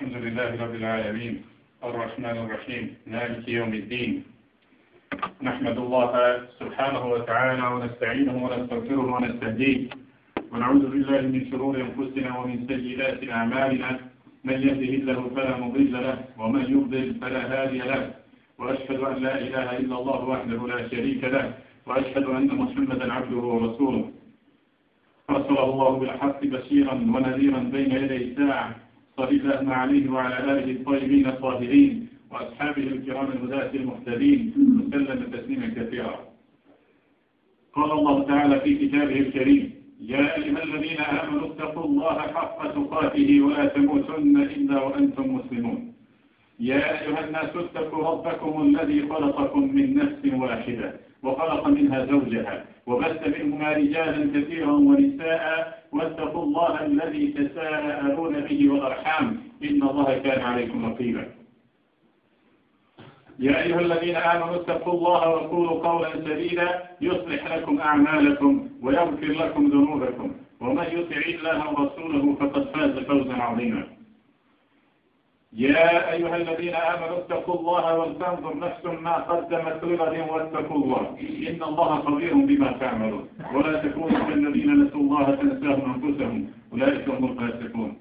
الحمد لله رب العالمين الرحمن الرحيم مالك يوم الدين. نحمد الله سبحانه وتعالى ونستعينه ونستغفره ونستهديه. ونعوذ بالله من شرور أنفسنا ومن سيئات أعمالنا. من يهده الله فلا مضل له ومن يضلل فلا هادي له. وأشهد أن لا إله إلا الله وحده لا شريك له. وأشهد أن محمدا عبده ورسوله. أرسله الله بالحق بشيرا ونذيرا بين يدي الساعة. صلى الله عليه وعلى آله الطيبين الطاهرين وأصحابه الكرام الهداة المهتدين وسلم تسليما كثيرا. قال الله تعالى في كتابه الكريم يا أيها الذين آمنوا اتقوا الله حق تقاته ولا تموتن إلا وأنتم مسلمون. يا أيها الناس اتقوا ربكم الذي خلقكم من نفس واحدة وخلق منها زوجها وبث منهما رجالا كثيرا ونساء الذي تساءلون به والأرحام إن الله كان عليكم رقيبا. يا أيها الذين آمنوا اتقوا الله وقولوا قولا سديدا يصلح لكم أعمالكم ويغفر لكم ذنوبكم. ومن يطع الله ورسوله فقد فاز فوزا عظيما. يا أيها الذين آمنوا اتقوا الله ولتنظر نفس ما قدمت لغد واتقوا الله. إن الله خبير بما تعملون. ولا تكونوا كالذين نسوا الله فنساهم أنفسهم. أولئك هم الفاسقون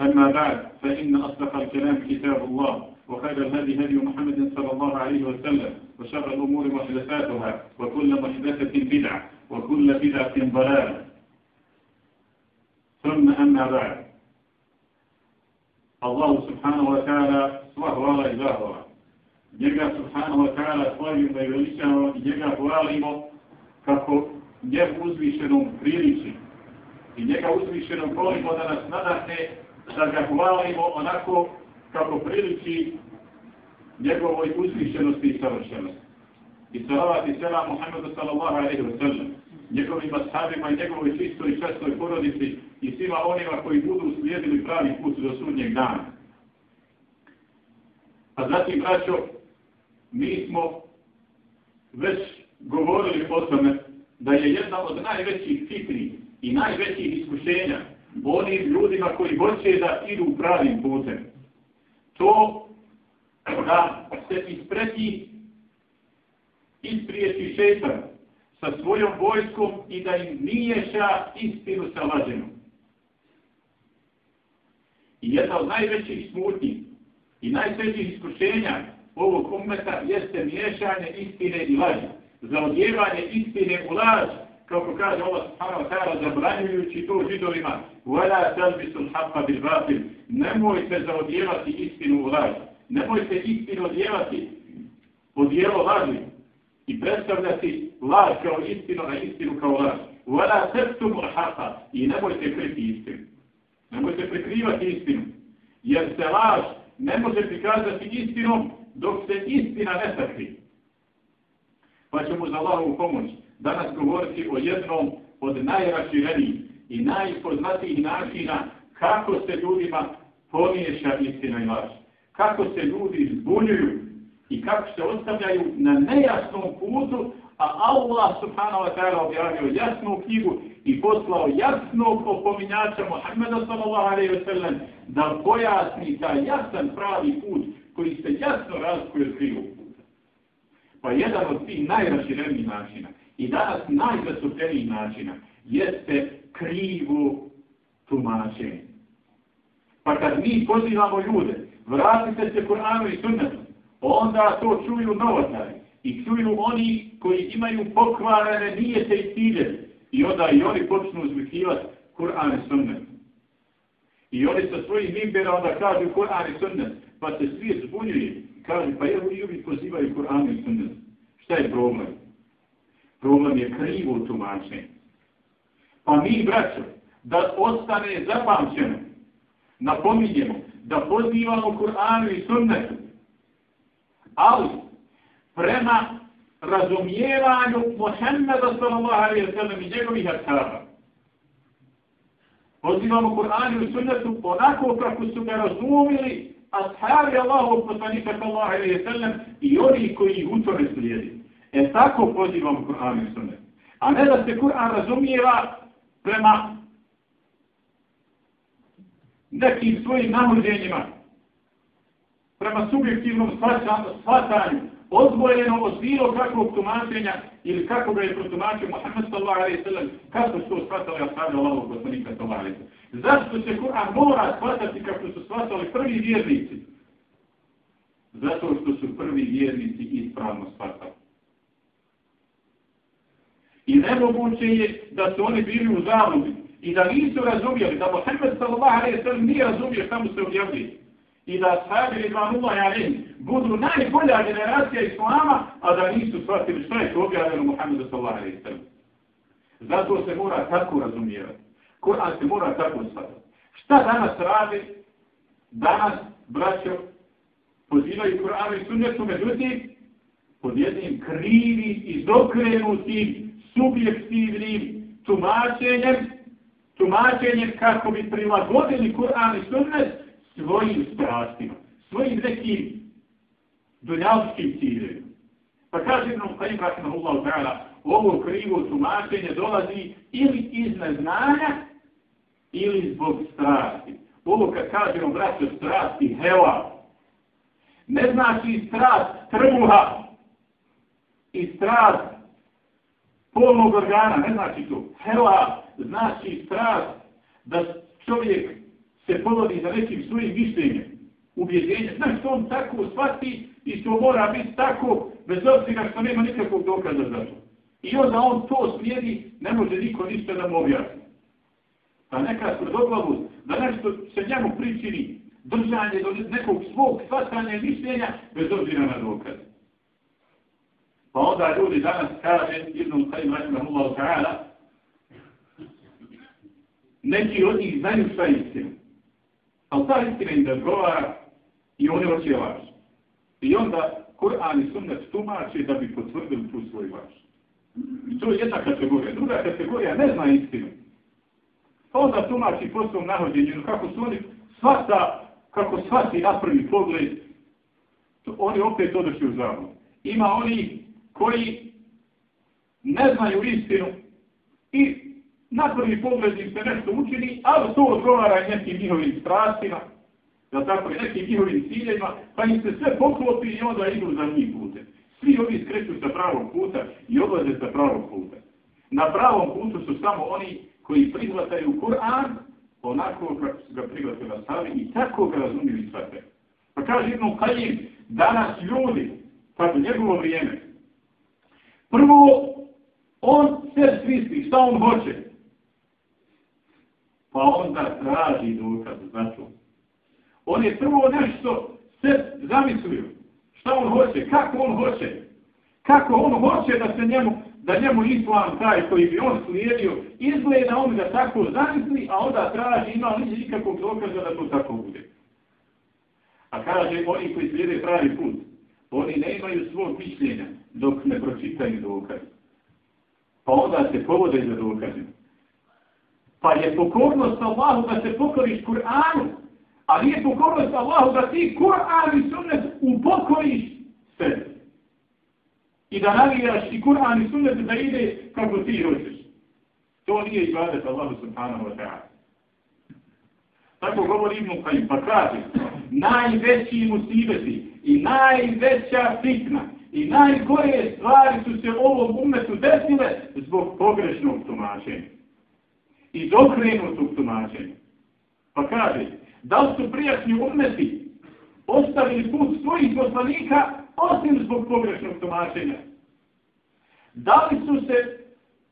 أما بعد فإن أصدق الكلام كتاب الله وخير الهدي هدي محمد صلى الله عليه وسلم وشر الأمور محدثاتها وكل محدثة بدعة وكل بدعة ضلالة ثم أما بعد ta'ala sva hvala i zahvala. Njega subhanahu wa ta'ala slavimo i veličamo i njega hvalimo kako njegu uzvišenom priliči. I njega uzvišenom volimo da nas nadahne da ga hvalimo onako kako priliči njegovoj uzvišenosti i savršenosti. I salavat i selam Muhammedu sallallahu alaihi wa sallam, njegovim ashabima i njegovoj čistoj i čestoj porodici i svima onima koji budu slijedili pravi put do sudnjeg dana. A zatim, braćo, mi smo već govorili o tome da je jedna od najvećih fitri i najvećih iskušenja onim ljudima koji hoće da idu pravim putem. To da se ispreti ispriječi šetan sa svojom vojskom i da im niješa istinu sa lađenom. I jedna od najvećih smutnji i najvećih iskušenja ovog umeta jeste miješanje istine i laži. Za odjevanje istine u laž, kako kaže Allah subhanahu wa ta'ala, zabranjujući to židovima, وَلَا تَلْبِسُ الْحَقَّ بِالْبَاطِلِ Nemojte za odjevati istinu u laž. Nemojte istinu odjevati odjevo laži i predstavljati laž kao istinu, a istinu kao laž. وَلَا تَلْتُمُ الْحَقَّ I nemojte kriti istinu. Nemojte prikrivati istinu. Jer se laž ne može prikazati istinom dok se istina ne sakri. Pa ćemo za Allahovu pomoć danas govoriti o jednom od najraširenijih i najpoznatijih načina kako se ljudima pomiješa istina i laž. Kako se ljudi zbunjuju i kako se ostavljaju na nejasnom putu, a Allah subhanahu wa ta'ala objavio jasnu knjigu i poslao jasnog opominjača Muhammeda sallallahu alaihi wa sallam da pojasni taj jasan pravi put koji se jasno razkuje od krivog. Pa jedan od tih najraširenijih načina i danas najzastupljenijih načina jeste krivo tumačenje. Pa kad mi pozivamo ljude, vratite se Kur'anu i sunnetu, onda to čuju novotari i čuju oni koji imaju pokvarene nijete i ciljeve. I onda i oni počnu uzvikivati Kur'an i sunnet. I oni sa svojim imbera onda kažu Kur'an i sunnet, pa se svijet zbunjuje. Kažu, pa evo i ovi pozivaju Kur'an i sunnet. Šta je problem? Problem je krivo tumačenje. Pa mi, braćo, da ostane zapamćeno, napominjemo, da pozivamo Kur'anu i sunnetu, ali prema razumijevanju Muhammeda sallallahu alaihi wa sallam i njegovih ashaba. Pozivamo Kur'an i sunnetu onako kako su ga razumili ashabi Allahu poslanika sallallahu alaihi wa sallam i oni koji u tome slijedi. E tako pozivam Kur'an i Sunnet. A ne da se Kur'an razumijeva prema nekim svojim nahođenjima, prema subjektivnom shvatanju, odvojeno od bilo kakvog tumačenja ili kako ga je protumačio Muhammed sallallahu alaihi sallam, kako su to shvatali ashabi Allahog poslanika sallallahu alaihi sallam. Zašto se Kur'an mora shvatati kako su shvatali prvi vjernici? Zato što su prvi vjernici ispravno shvatali. I nemoguće je da su oni bili u zavodi i da nisu razumijeli, da Muhammed sallallahu alaihi sallam nije razumio šta mu se objavljuje i da sahabi Ridvanullah Jalim budu najbolja generacija Islama, a da nisu shvatili što je to objavljeno Muhammedu sallallahu alaihi sallam. Zato se mora tako razumijevati. Kur'an se mora tako shvatiti. Šta danas radi? Danas, braćo, pozivaju Kur'anu i sunnetu, međutim, pod jednim krivim i dokrenutim subjektivnim tumačenjem, tumačenjem kako bi prilagodili Kur'an i sunnet svojim strastima, svojim nekim dunjavskim ciljevima. Pa kaže nam Kajim Rahimahullahu ta'ala, ovo krivo tumačenje dolazi ili iz neznanja, ili zbog strasti. Ovo kad kažemo, braćo, strasti, heva, ne znači strast trbuha i strast polnog organa, ne znači to. Hela znači strast da čovjek se povodi za nekim svojim mišljenjem, ubjeđenjem. Znaš što on tako shvati i što mora biti tako, bez obzira što nema nikakvog dokaza za to. I onda on to slijedi, ne može niko ništa da mu objasni. Pa neka tvrdoglavost, da nešto se njemu pričini, držanje do nekog svog shvatanja i mišljenja, bez obzira na dokaz. Pa onda ljudi danas kaže, jednom sajim rahimahullahu ta'ala, neki od njih znaju šta je istina. Ali ta istina im da odgovara i oni hoće laž. I onda Kur'an i Sunnet tumače da bi potvrdili tu svoj laž. I to je jedna kategorija. Druga kategorija ne zna istinu. Pa onda tumači po svom nahođenju kako su oni svata, kako svati na prvi pogled, to, oni opet odošli u zavod. Ima oni koji ne znaju istinu i na prvi pogled im se nešto učini, ali to odgovara nekim njihovim strastima, da tako je, nekim njihovim ciljima, pa im se sve poklopi i onda idu za njih putem. Svi ovi skreću sa pravog puta i odlaze sa pravog puta. Na pravom putu su samo oni koji prihvataju Kur'an onako kako su ga prihvatili na stavi i tako ga razumiju i svate. Pa kaže Ibn Kajim, danas ljudi, pa u njegovo vrijeme, prvo, on sve svisti šta on hoće, pa onda traži dokaz za to. On je prvo nešto se zamislio. Šta on hoće? Kako on hoće? Kako on hoće da se njemu, da njemu islam taj koji bi on slijedio, izgleda on ga tako zamisli, a onda traži, ima li nikakvog dokaza da to tako bude. A kaže, oni koji slijede pravi put, oni ne imaju svog mišljenja dok ne pročitaju dokaz. Pa onda se povode za dokazima. Pa je pokornost Allahu da se pokoriš Kur'anu, a nije pokornost Allahu da ti Kur'an i sunnet upokoriš sebe. I da navijaš i Kur'an i sunnet da ide kako ti hoćeš. To nije ibadet Allahu subhanahu wa ta'ala. Tako govori Ibn Qajim, pa kaže, najveći musibeti i najveća fitna i najgore stvari su se ovom umetu desile zbog pogrešnog tumačenja i okrenutog tumačenja. Pa kaže, da li su prijašnji umeti ostavili put svojih poslanika osim zbog pogrešnog tumačenja? Da li su se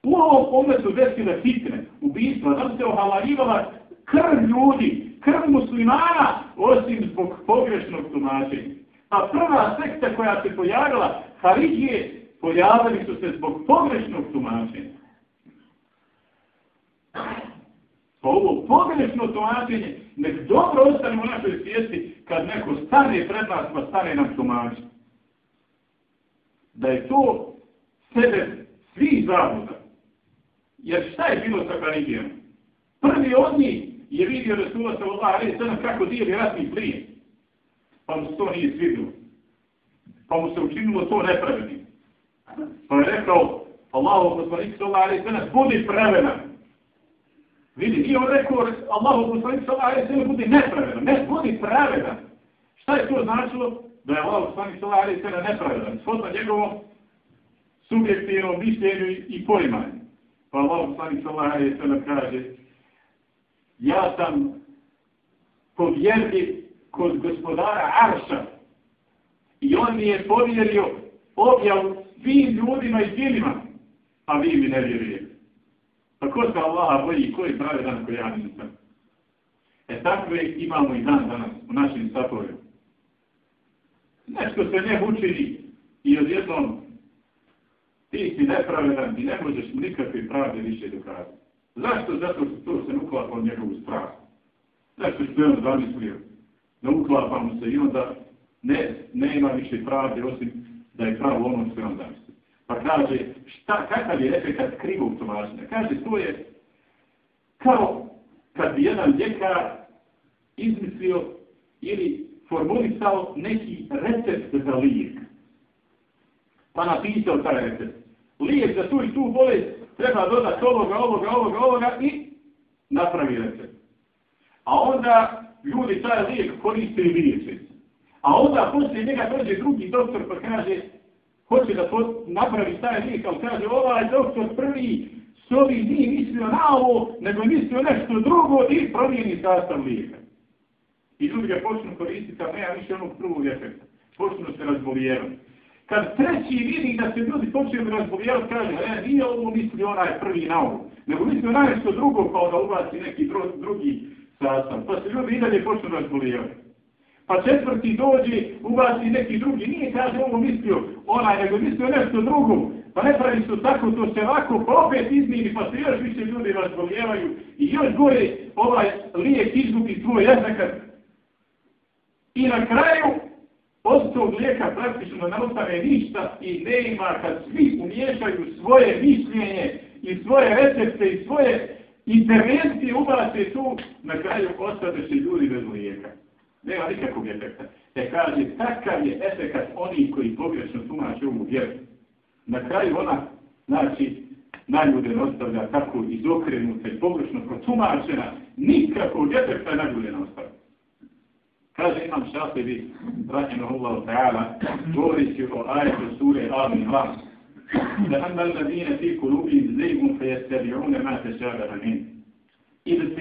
u ovom umetu desile fitne, ubistva, da li se ohalarivala krv ljudi, krv muslimana osim zbog pogrešnog tumačenja? A prva sekta koja se pojavila, Haridije, pojavili su se zbog pogrešnog tumačenja. Pa ovo pogrešno tumačenje, nek dobro ostane u našoj svijesti kad neko stane pred nas pa stane nam tumači. Da je to sebe svih zavoda. Jer šta je bilo sa Karidijom? Prvi od njih je vidio Resula sa Allah, ali sada kako dijeli ratni plin. Pa mu se to nije svidilo. Pa mu se učinilo to nepravednim. Pa je rekao, Allahu poslanik sa ali sada budi pravedan. Vidi, nije on rekao, Allahu poslanik sallallahu alaihi sallam budi nepravedan, ne, budi pravedan. Šta je to značilo? Da je Allahu poslanik sallallahu alaihi sallam nepravedan. Svodno njegovom subjektivnom mišljenju i poimanju. Pa Allahu poslanik sallallahu alaihi sallam kaže, ja sam povjerljiv kod gospodara Arša i on mi je povjerio objav svim ljudima i djelima, a vi mi ne vjerujete. Pa ko se Allaha boji, ko je pravi dan koji ja nisam? E takve imamo i dan danas u našim satovima. Nešto se ne učini i odjednom ti si nepravedan i ne možeš mu nikakve pravde više dokazati. Zašto? Zato što to se uklapa u njegovu strahu. Zašto što je on zamislio? Da uklapa mu se i onda ne, ne ima više pravde osim da je pravo ono što je on zamislio. Pa kaže, šta, kakav je efekt krivog tumačenja? Kaže, to je kao kad bi jedan ljekar izmislio ili formulisao neki recept za lijek. Pa napisao taj recept. Lijek za tu i tu bolest treba dodati ovoga, ovoga, ovoga, ovoga i napravi recept. A onda ljudi taj lijek koriste i liječe. A onda poslije njega dođe drugi doktor pa kaže hoće da post, napravi taj lijek, ali kaže ovaj doktor prvi s ovim nije mislio na ovo, nego mislio nešto drugo i promijeni sastav lijeka. I ljudi ga počnu koristiti, a nema više onog prvog efekta. Počnu se razbolijevati. Kad treći vidi da se ljudi počnu razbolijevati, kaže, ne, nije ovo mislio onaj prvi na ovo, nego mislio na nešto drugo, pa kao da ubaci neki drugi sastav. Pa se ljudi i dalje počnu razbolijevati pa četvrti dođe, ubaci neki drugi, nije kaže ovo mislio, onaj, nego mislio nešto drugo, pa ne pravi su tako, to se ovako, pa opet izmini, pa se još više ljudi razboljevaju i još gore ovaj lijek izgubi svoj jezakat. I na kraju, od tog lijeka praktično ne ostane ništa i ne ima kad svi umiješaju svoje mišljenje i svoje recepte i svoje intervencije ubace tu, na kraju ostane se ljudi bez lijeka. Nema nikakvog efekta. E kaže, takav je efekt oni koji pogrešno tumače ovu vjeru. Na kraju ona, znači, na ljude ostavlja tako izokrenuta i pogrešno protumačena, nikakvog efekta na ljude ostavlja. Kaže imam šasevi, rahimah Allah ta'ala, govorići o ajetu sure Amin Ram, da amma alladine fi iz zeygun fe jestabi'une ma tešabara min. Ili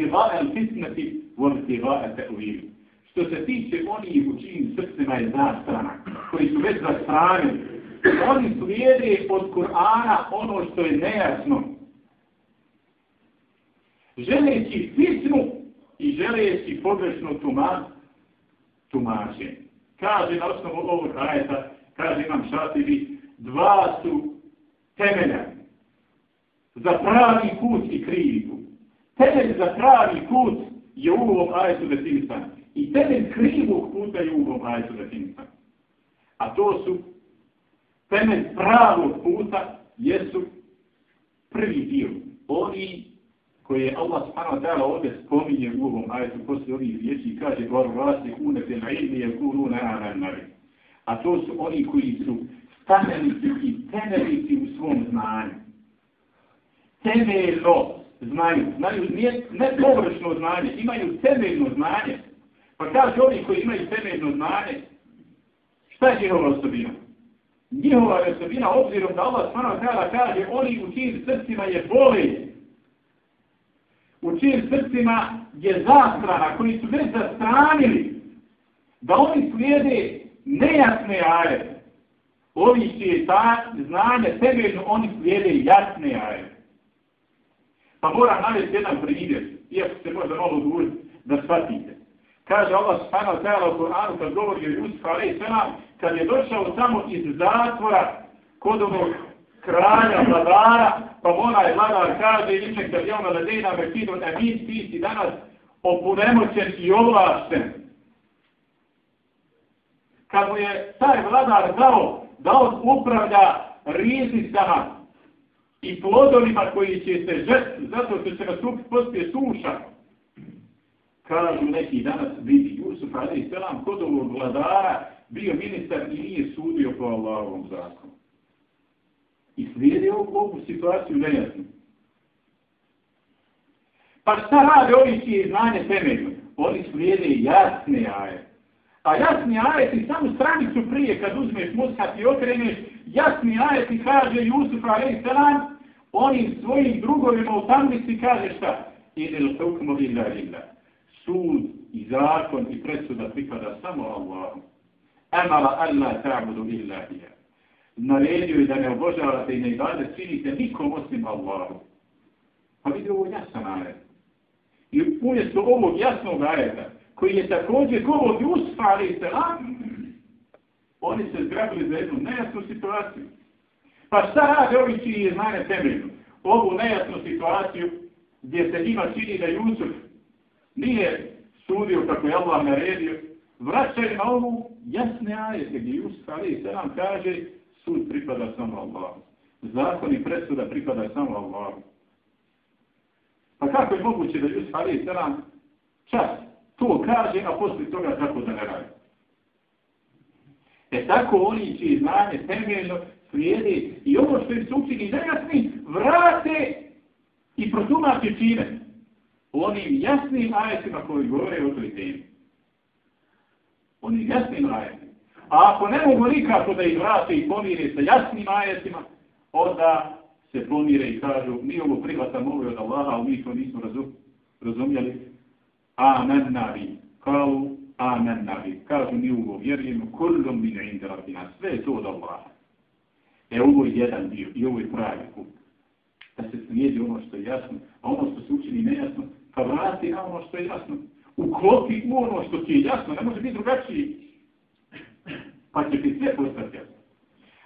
Što se tiče onih u čijim srcima je zastrana, koji su već zastranili, oni slijede od Kur'ana ono što je nejasno. Želeći pismu i želeći pogrešno tuma, tumače. Kaže na osnovu ovog ajeta, kaže imam šativi, dva su temelja za pravi put i krivi put. Temelj za pravi put je u ovom ajetu definisan. I temelj krivog puta je ugom ajetu definisan. A to su temelj pravog puta jesu prvi dio. Oni koje je Allah subhanahu wa ta'ala ovdje spominje u ovom ajetu poslije ovih riječi i kaže govoru vlasti kune te na ilmi je kuru na ananari. A to su oni koji su stamenici i temeljici u svom znanju. Temeljno znaju, znaju ne, ne površno znanje, imaju temeljno znanje. Pa kaže ovi koji imaju temeljno znanje, šta je njihova osobina? Njihova osobina, obzirom da Allah smano kada kaže, oni u čijim srcima je boli, u čijim srcima je zastrana, koji su već zastranili, da oni slijede nejasne aje. Ovi čije ta znanje temeljno, oni slijede jasne aje. Pa moram navesti jedan primjer, iako se možda malo duži, da shvatite. Kaže Allah subhanahu wa ta'ala u Kur'anu kad govori o Jusufu alaih sallam, kad je došao samo iz zatvora kod onog kralja, vladara, pa onaj vladar kaže i niček da je ono da dejna me mi ti si danas opunemoćen i ovlašten. Kad mu je taj vladar dao da on upravlja rizicama i plodovima koji će se žeti, zato što će nastupiti poslije suša, kažu neki danas vidi Jusuf Ali Selam kod ovog vladara bio ministar i nije sudio po Allahovom zakonu. I slijedi ovu, situaciju nejasno. Pa šta rade ovi čije znanje temeljno? Oni slijede jasne aje. A jasni ajeti samo stranicu prije kad uzmeš mushaf i okreneš, jasni ajeti kaže Jusuf a.s. onim svojim drugovima u tamnici kaže šta? Idil hukmu illa illa. Sud i zakon i presuda pripada samo Allahu. Amara Allah ta'budu illa hiya. Naredio je da ne obožavate i ne ibade činite nikom osim Allahu. Pa vidi ovo jasan ajet. I umjesto ovog jasnog ajeta, koji je također govor Jusfa, ali se oni se zgrabili za jednu nejasnu situaciju. Pa šta rade ovi čiji je znane temeljno? Ovu nejasnu situaciju gdje se njima čini da Jusuf nije sudio kako je Allah naredio, vraćaju na ovu jasne ajete gdje Jusuf, ali selam kaže sud pripada samo Allahu. Zakon i presuda pripada samo Allahu. Pa kako je moguće da Jusuf, ali selam čas to kaže, a poslije toga tako da ne radi. E tako oni čiji znanje temeljno slijede i ovo što im se učini nejasni, vrate i protumače čine. Onim jasnim ajetima koji govore o toj temi. Onim jasnim ajetima. A ako ne mogu nikako da ih vrate i pomire sa jasnim ajetima, onda se pomire i kažu, mi ovo prihvatamo ovo od Allaha, ali mi to nismo razumjeli, amen nabi. Kalu amen nabi. Kažu mi ovo vjerujemo kullom min inda rabbina. Sve je to od Allaha. E ovo je jedan dio i ovo je pravi put. Da se slijedi ono što je jasno, a ono što se učini nejasno, pa vrati na ono što je jasno. Uklopi u ono što ti je jasno, ne može biti drugačiji. Pa će ti sve postati jasno.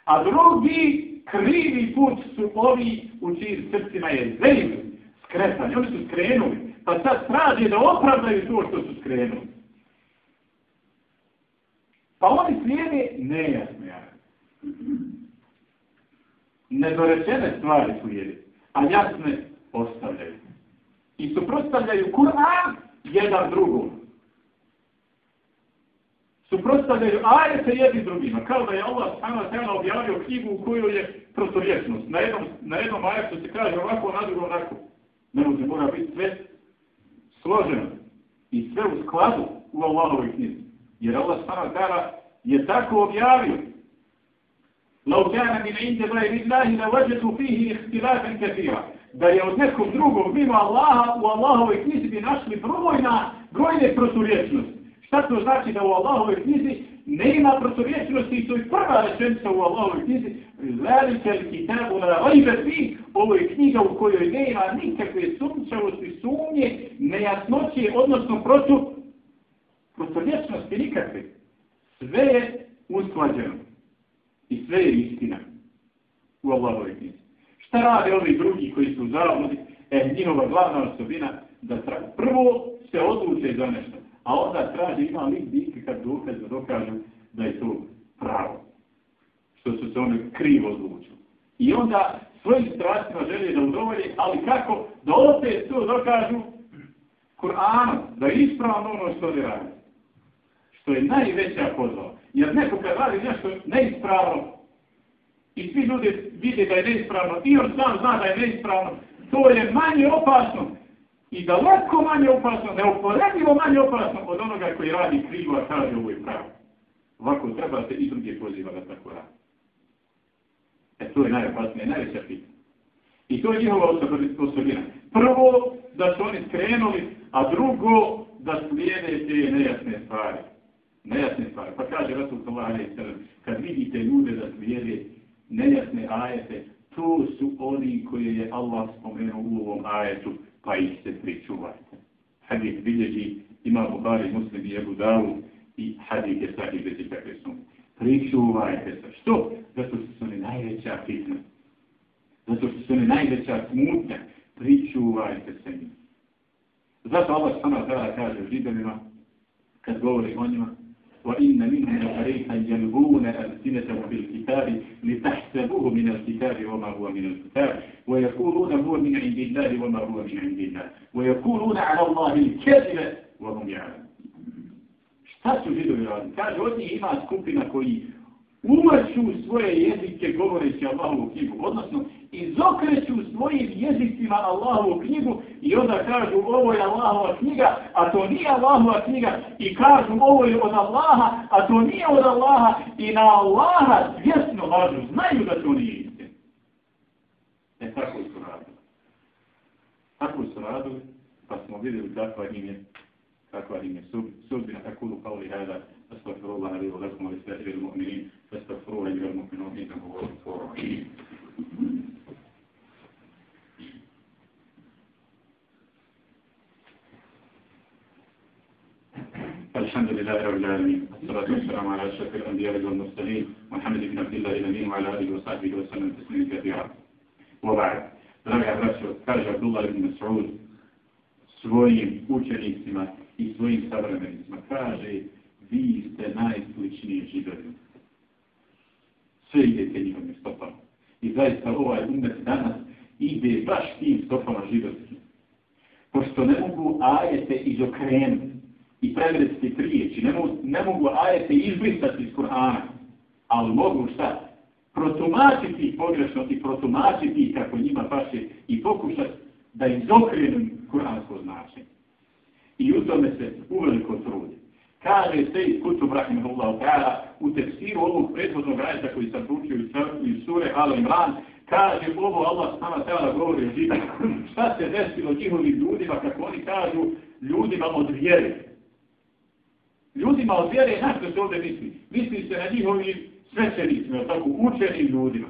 A drugi krivi put su ovi u čijim srcima je zemlju skretani. Oni su skrenuli pa sad traže da opravdaju to što su skrenuli. Pa oni slijede nejasne Nedorečene stvari slijede, a jasne ostavljaju I suprostavljaju Kur'an jedan drugom. Suprostavljaju ajete jedni drugima. Kao da je Allah sama tela objavio knjigu u kojoj je protorječnost. Na jednom, na jednom ajetu se kaže ovako, na drugom onako. Ne može, mora biti sve složeno i sve u skladu u Allahovoj knjizi. Jer Allah sama tada je tako objavio. لو كان من عند غير الله لوجدوا فيه اختلافا كثيرا da je od nekog drugog mimo Allaha u Allahovoj knjizi bi našli brojna, brojne proturječnosti. Šta to znači da u Allahovoj knjizi nema proturječnosti i to je prva rečenica u Allahovoj knjizi Velike il kitabu na rajbe fi ovo je knjiga u kojoj nema nikakve sumčavosti, sumnje, nejasnoće, odnosno protu proturječnosti nikakve. Sve je usklađeno i sve je istina u Allahovoj knjizi. Šta rade ovi drugi koji su u zavodni? E, njihova glavna osobina da tra... prvo se odluče za nešto a onda traži ima li dike kad dokaz da dokažu da je to pravo. Što su se oni krivo odlučili. I onda svojim strastima želje da udovolje, ali kako? Da opet to dokažu Kur'anom, da je ispravno ono što oni radi. Što je najveća pozvala. Jer neko kad radi nešto neispravno i svi ljudi vide da je neispravno i on sam zna da je neispravno, to je manje opasno i daleko manje opasno, neuporedivo manje opasno od onoga koji radi krivo, a kaže ovo je pravo. Ovako treba se i drugi poziva da tako radi. E to je najopasnije, najveća pitanja. I to je njihova osobina. Prvo, da su oni skrenuli, a drugo, da slijede te nejasne stvari. Nejasne stvari. Pa kaže Rasul Salah kad vidite ljude da slijede nejasne ajete, to su oni koje je Allah spomenuo u ovom ajetu pa ih se pričuvajte. Hadith bilježi ima Buhari, Muslim i Ebu Davu i hadith je sahih bez ikakve su. Pričuvajte se. Što? Zato što su oni najveća fitna. Zato što su oni najveća smutnja. Pričuvajte se njim. Zato Allah sama tada kaže židanima, kad govori o njima, وإن منهم لفريقا يلغون ألسنتهم بالكتاب لتحسبوه من الكتاب وما هو من الكتاب. ويقولون هو من عند الله وما هو من عند الله. ويقولون على الله الكذب وهم يعلمون. Šta su židovi radili? Kaže, od njih ima skupina koji uvrću svoje jezike govoreći Allahovu knjigu, odnosno izokreću svojim jezicima Allahovu knjigu i onda kažu ovo je Allahova knjiga, a to nije Allahova knjiga i kažu ovo je od Allaha, a to nije od Allaha i na Allaha svjesno lažu, znaju da to nije istina. E tako su radili. Tako su radili, pa smo vidjeli kakva im je, kakva im je sudbina, tako da kao li hada, أستغفر الله لي ولكم ولسائر المؤمنين فاستغفروه أيها المؤمنون إنه هو الغفور الرحيم الحمد لله رب العالمين والصلاة والسلام على أشرف الأنبياء والمرسلين محمد بن عبد الله الأمين وعلى آله وصحبه وسلم تسليما كثيرا وبعد Draga braćo, kaže Abdullah ibn Mas'ud svojim učenicima i svojim savremenicima, kaže vi ste najsličniji židovi. Sve idete njihovim stopama. I zaista ovaj umet danas ide baš tim stopama židovskim. Pošto ne mogu ajete izokrenuti i prevrediti prijeći, ne mogu, ne mogu ajete izbrisati iz Kur'ana, ali mogu šta? Protumačiti pogrešno i protumačiti kako njima paše i pokušati da izokrenu Kur'ansko značenje. I u tome se uveliko trudi kaže Sejid Kutub Rahimahullahu ta'ala u tefsiru ovog prethodnog ajeta koji sam učio iz sure Al Imran, kaže ovo Allah sama ta'ala govori o živu. Šta se desilo njihovim ljudima, kako oni kažu, ljudima od vjere. Ljudima od vjere, na što se ovdje misli? Misli se na njihovim svećenicima, tako učenim ljudima.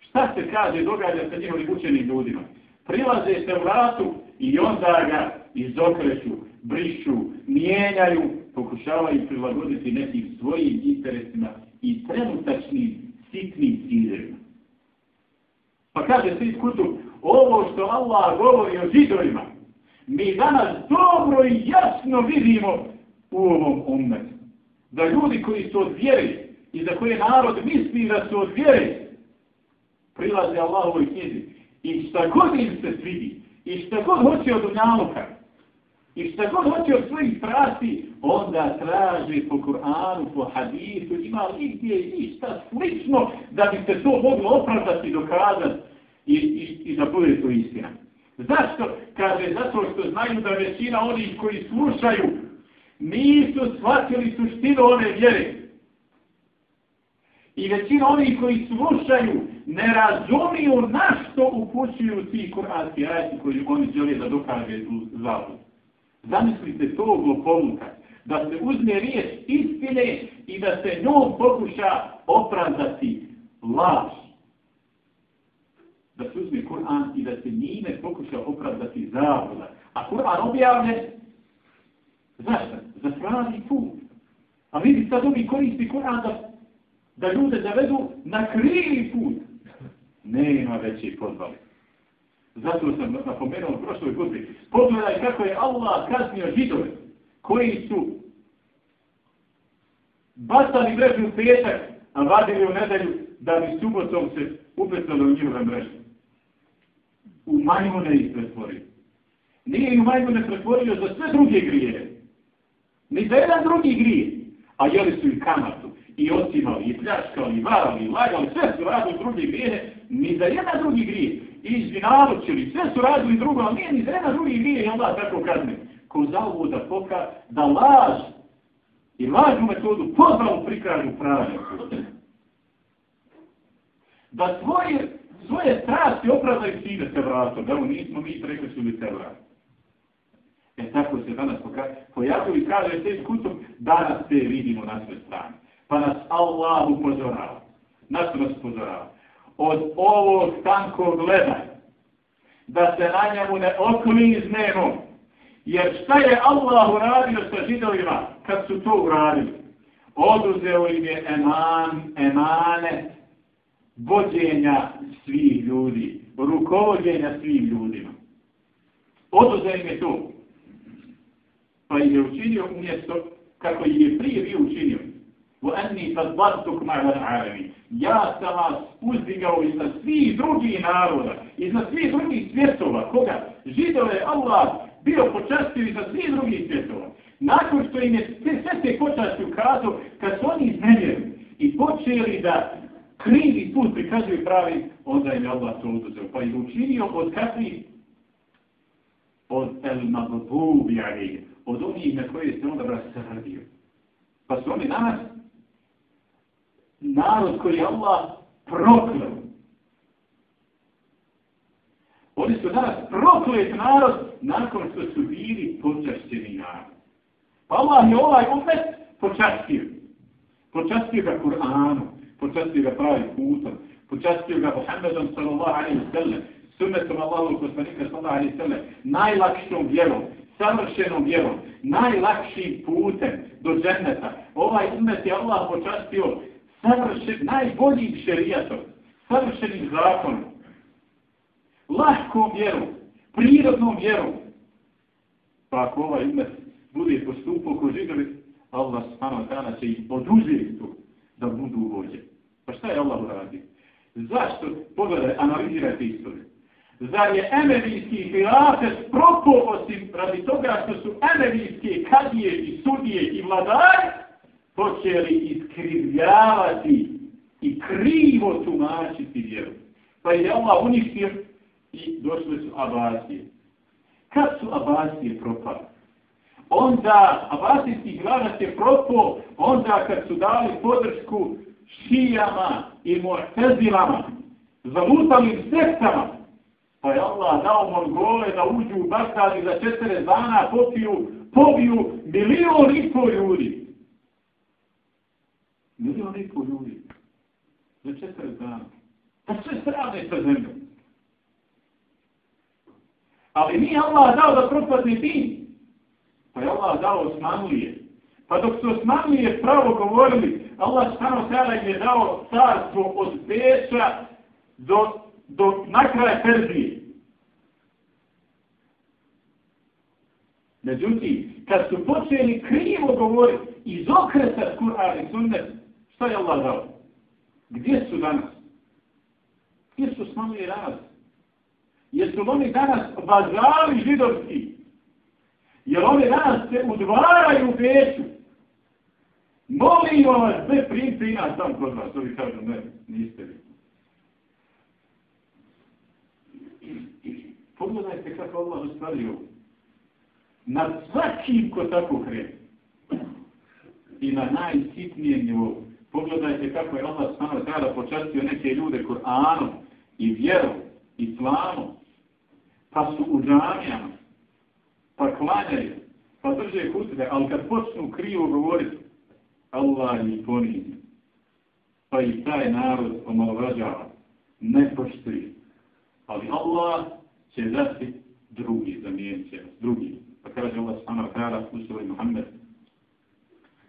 Šta se kaže, događa sa njihovim učenim ljudima? Prilaze se u vratu i onda ga izokreću, brišu, mijenjaju, pokušavaju prilagoditi nekim svojim interesima i trenutačnim sitnim ciljevima. Pa kaže Sid Kutub, ovo što Allah govori o židovima, mi danas dobro i jasno vidimo u ovom umetu. Da ljudi koji su od vjere i za koje narod misli da su od vjere, prilaze Allahovoj knjizi. I šta god im se svidi, i šta god hoće od unjaluka, I šta god hoće od svojih strasti, onda traži po Kur'anu, po hadisu, ima li gdje ništa slično da bi se to moglo opravdati, dokazati i, i, i da bude to istina. Zašto? Kaže, zato što znaju da većina onih koji slušaju nisu shvatili suštinu one vjere. I većina onih koji slušaju ne razumiju na što upućuju ti kur'anski ajati koji oni žele da dokaže u zavodu. Zamislite to lopovluka, da se uzme riječ istine i da se njom pokuša opravdati laž. Da se uzme Kur'an i da se njime pokuša opravdati zavoda. A Kur'an objavljen zašto? Za pravi put. A vidi sad ovi koristi Kur'an da, da ljude zavedu na krivi put. Nema veće podvali. Zato sam napomenuo u prošloj godini. Pogledaj kako je Allah kaznio židove koji su bacali mrežu u petak, a vadili u nedelju da bi subotom se upetali u njihove mreže. U majmune ih pretvorio. Nije ih u majmune pretvorio za sve druge grije. Ni za jedan drugi grije. A jeli su i kamatu, i otimali, i pljačkali, i varali, i lagali, sve su radili drugi grije, ni za jedan drugi grije i izvinalučili, sve su radili drugo, ali nije ni zrena drugi grije i Allah tako kazne. Ko za ovo da poka, da laž i lažnu metodu pozvalo prikažu pravi. Da svoje, svoje strasti opravdaju sine se vratom, da nismo mi prekršili se vratom. E tako se danas pojavio i kaže te kutom, danas te vidimo na sve strane. Pa nas Allah upozorava. Nas nas upozorava od ovog tankog leda, da se na njemu ne okliznemo. Jer šta je Allah uradio sa židovima kad su to uradili? Oduzeo im je eman, emane vođenja svih ljudi, rukovodjenja svih ljudima. Oduzeo im je to Pa im je učinio umjesto kako je prije bio učinio. وأني فضلتكم على العالمين Ja sam vas uzdigao iznad svih drugih naroda, iznad svih drugih svjetova. Koga? Židove Allah bio počastio iznad svih drugih svjetova. Nakon što im je sve, sve te počasti ukazao, kad su oni iznevjerili i počeli da krivi put prikazuju pravi, onda im je Allah to oduzeo. Pa je učinio od kakvih? Od el magdubi ali, od onih na koje se onda rasradio. Pa su oni danas narod koji je Allah prokleo. Oni su danas proklet narod nakon što su bili počašćeni narod. Pa Allah je ovaj umet počastio. Počastio ga Kur'anu, počastio ga pravi putom, počastio ga Muhammedom sallallahu alaihi sallam, sunnetom Allahu poslanika sallallahu alaihi sallam, najlakšom vjerom, savršenom vjerom, najlakšim putem do dženeta. Ovaj umet je Allah počastio savršen, najboljim šerijatom, savršenim zakonom, lahkom vjerom, prirodnom vjerom. Pa ako ovaj umet bude postupao ko židovi, Allah subhanahu wa ta'ala će ih oduzeti to da budu uvođe. Pa šta je Allah uradio? Zašto? Pogledaj, analizirajte istoriju. Zar je emevijski hilafet propo osim radi toga što su emevijske kadije i sudije i vladari počeli iskrivljavati i krivo tumačiti vjeru. Pa je Allah uništio i došli su Abasije. Kad su Abasije propali? Onda Abasijski gladac je propao onda kad su dali podršku šijama i mu'tezilama, zamutalim sektama, pa je Allah dao Mongole da uđu u Bagdad i za četiri dana popiju, pobiju milion i pol ljudi. Milion i pol ljudi. Za četiri dana. Pa sve strane sa zemljom. Ali nije Allah dao da propadne ti. Pa je Allah dao Osmanlije. Pa dok su Osmanlije pravo govorili, Allah stano sada je dao carstvo od Beča do, do nakraja Perzije. Međutim, kad su počeli krivo govoriti iz okreta Kur'an i Sunnet, šta je Allah dao? Gdje su danas? Gdje su Osmanlije raz? Jesu oni danas vazali židovski? Jer oni danas se udvaraju u veću. Molimo vas, sve prince nas sam kod vas. Ovi kažu, ne, niste vi. Pogledajte kako Allah ostavio. Na svakim ko tako krene. I na najsitnijem nivou. Pogledajte kako je Allah stvarno tada počastio neke ljude Kur'anom i vjerom, islamom. Pa su u džamijama. Pa klanjaju. Pa drže hutbe. Ali kad počnu krivo govoriti, Allah ih ponizi. Pa i taj narod omalovađava. Ne poštuje. Ali Allah će dati drugi zamijenit će drugi. Pa kaže Allah subhanahu wa ta'ala u svoj Muhammed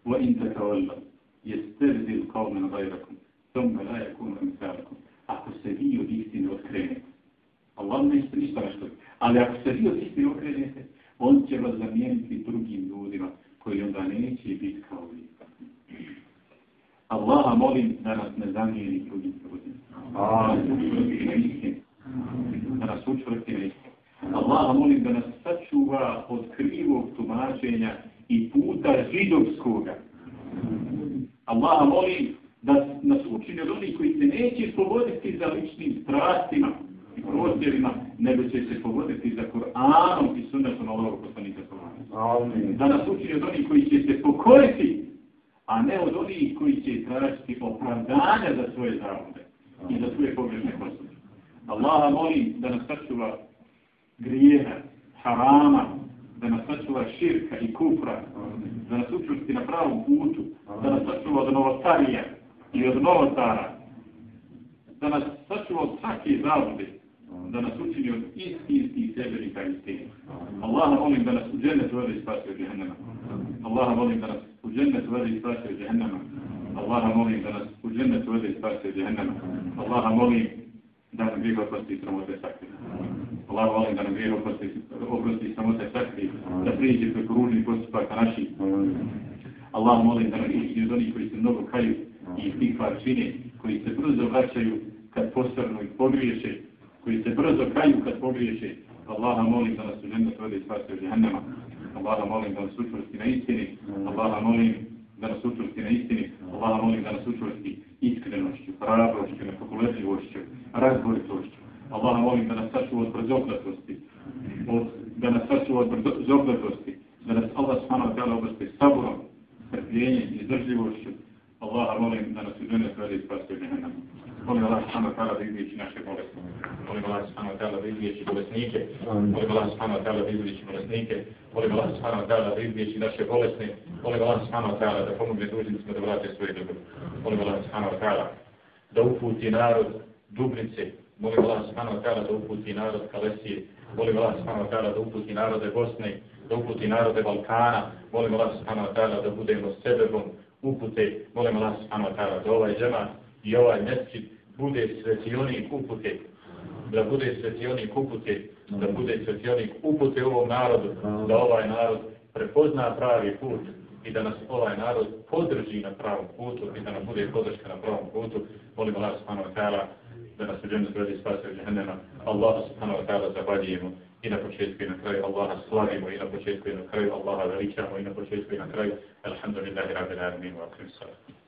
wa in takawalla yasterdil qawman ghayrakum thumma la yakunu amsalakum ako se vi od istine okrenete, Allah ne ništa nešto ali ako se vi od istine okrenete on će vas zamijeniti drugim ljudima koji onda neće biti kao vi Allaha molim da nas ne zamijeni drugim ljudima. Da nas učvrti na istinu. Allaha molim da nas sačuva od krivog tumačenja i puta židovskoga. Allaha molim da nas učini od onih koji se neće povoditi za ličnim strastima i protjerima, nego će se povoditi za Kur'anom i sunnetom Allahog poslanika. Da nas učini od onih koji će se pokoriti a ne od onih koji će tražiti opravdanja za svoje zavude i za svoje pogrešne postupke. Allaha molim da nas sačuva grijeha, harama, da nas sačuva širka i kufra, da nas učusti na pravom putu, da nas sačuva od novotarija i od novotara, da nas sačuva od svake zavode, da nas učini od istinskih sebenika i istine. Allaha molim da nas u džene tvore i spasi od jehennema. Allaha molim da nas u džene tvore i spasi od jehennema. Allaha molim da nas u džene tvore i spasi od jehennema. Allaha molim da nam grijeh oprosti i sramote sakri. Allaha molim da nam grijeh oprosti, oprosti i sramote sakri, da priđe preko ružnih postupaka naših. Allaha molim da nam učini od onih koji se mnogo kaju i tih čine, koji se brzo vraćaju kad posrnu i pogriješe, koji se brzo kaju kad pogriješe. Allaha molim da nas u žene svede i spasi od jehennema. Allaha molim da nas učvrsti na istini. Allaha molim da nas učvrsti na istini. Allah molim da nas učvrsti iskrenošću, hrabrošću, nepokoletljivošću, razboritošću. Allah molim da nas sačuva od brzogletosti, od, da nas sačuva od brzogletosti, da nas Allah subhanahu wa ta'ala obrsti saburom, strpljenjem i izdržljivošću. Allah molim da nas u džene svede i spasti u džehennem. Molim Allah subhanahu wa ta'ala da izliječi naše bolesti. Molim Allah subhanahu wa ta'ala da izliječi bolesnike. Molim Allah subhanahu wa ta'ala da izliječi bolesnike. Molim Allah subhanahu wa ta'ala da izliječi naše bolesne. Molim Allah subhanahu wa ta'ala da pomogne dužnicima da vrate svoje dugove. Molim Allah subhanahu wa ta'ala da uputi narod Dubrice. Molim Allah subhanahu wa ta'ala da uputi narod Kalesije. Molim Allah subhanahu wa ta'ala da uputi narode Bosne, da uputi narode Balkana. Molim Allah subhanahu wa ta'ala da budemo sebebom upute. Molim Allah subhanahu wa ta'ala da ovaj džemat i ovaj mesčit bude svecionik upute, da bude svecionik upute, da bude svecionik upute ovom narodu, da ovaj narod prepozna pravi put i da nas ovaj narod podrži na pravom putu i da nam bude podrška na pravom putu. Molim Allah subhanahu wa ta'ala da nas u džemnu zvedi spasi od jehennema. Allah subhanahu wa ta'ala zahvaljujemo i na početku i na kraju. Allaha slavimo i na početku i na kraju. Allaha veličamo i na početku i na kraju. Alhamdulillahi rabbil alamin wa akrim salam.